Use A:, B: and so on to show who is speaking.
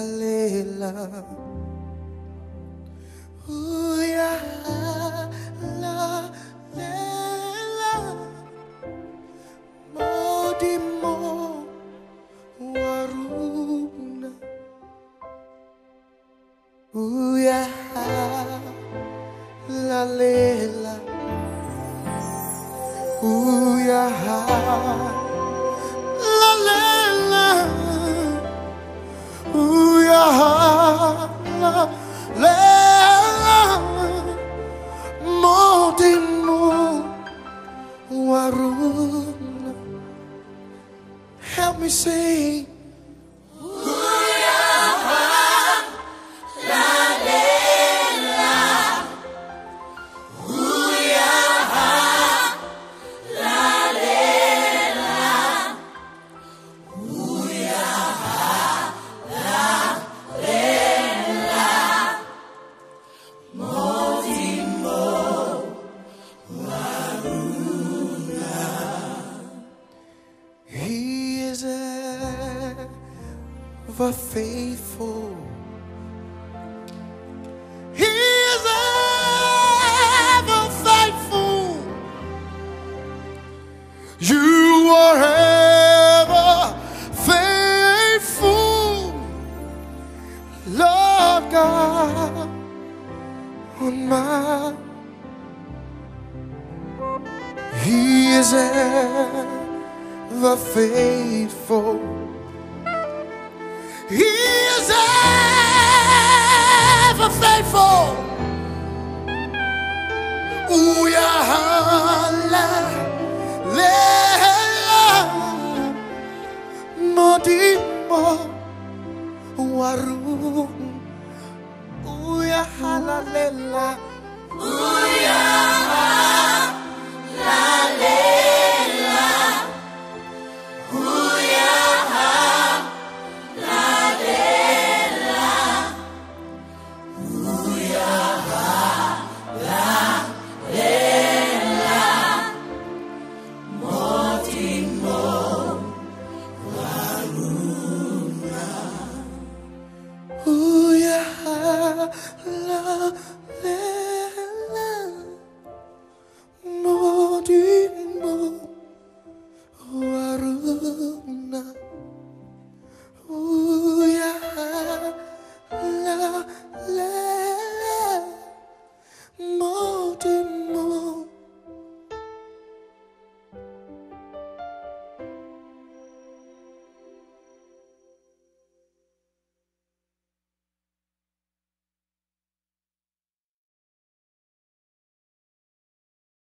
A: Hallelujah. Ooh, yeah. Mo di mo waruna. Ooh, yeah. La, yeah. Help faithful. He is ever faithful. You are ever faithful, Lord God, on my. He is ever faithful. He is ever faithful. Modimo, waru. Ooh, yeah, la.